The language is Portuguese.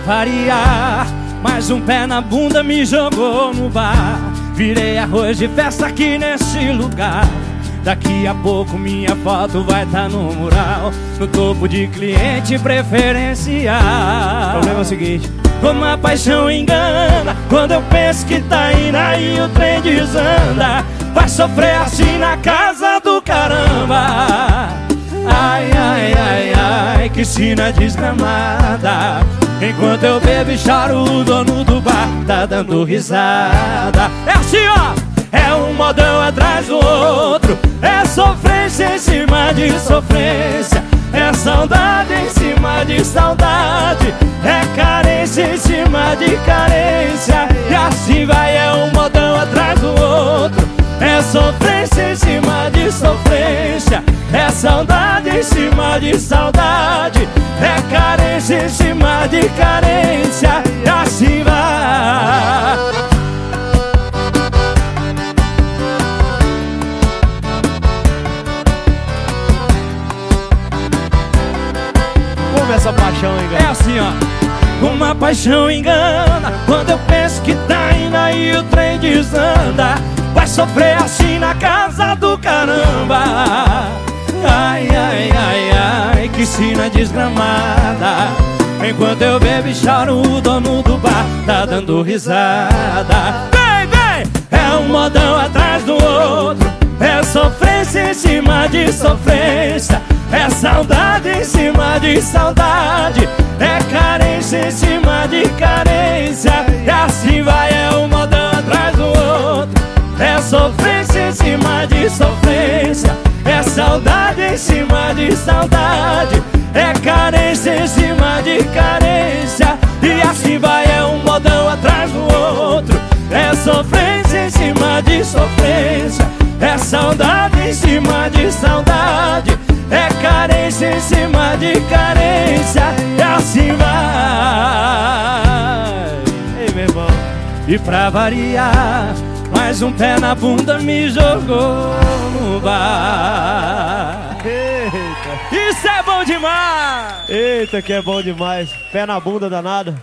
variar, mais um pé na bunda me jogou no bar. Virei arroz de festa aqui nesse lugar. Daqui a pouco minha foto vai estar tá no mural. No topo de cliente preferencial. O problema é o seguinte. Como a paixão engana Quando eu penso que tá indo aí o trem desanda. Vai sofrer assim na casa do caramba. Ai, ai, ai, ai, que sina desgramada Enquanto eu bebo e choro, o dono do bar tá dando risada. É assim, ó! É um modão atrás do outro. É sofrência em cima de sofrência. É saudade em cima de saudade. É carência em cima de carência. E assim vai, é um modão atrás do outro. É sofrência em cima de sofrência. É saudade em cima de saudade. É carência em cima de carência. E assim vai. Como essa paixão engana? É assim, ó. Uma paixão engana Quando eu penso que tá indo aí o trem desanda. Vai sofrer assim na casa do caramba Ai, ai, ai, ai, que sina desgramada. Enquanto eu bebo e choro, o dono do bar tá dando risada. Vem, vem! É um modão atrás do outro. É sofrência em cima de sofrência. É saudade em cima de saudade. É carência em cima de carência em cima de saudade. É carência em cima de carência. E assim vai, é um modão atrás do outro. É sofrência em cima de sofrência. É saudade em cima de saudade. É carência em cima de carência. E assim vai. Ei, meu irmão. E pra variar Mais um pé na bunda me jogou demais! Eita, que é bom demais Pé na bunda danada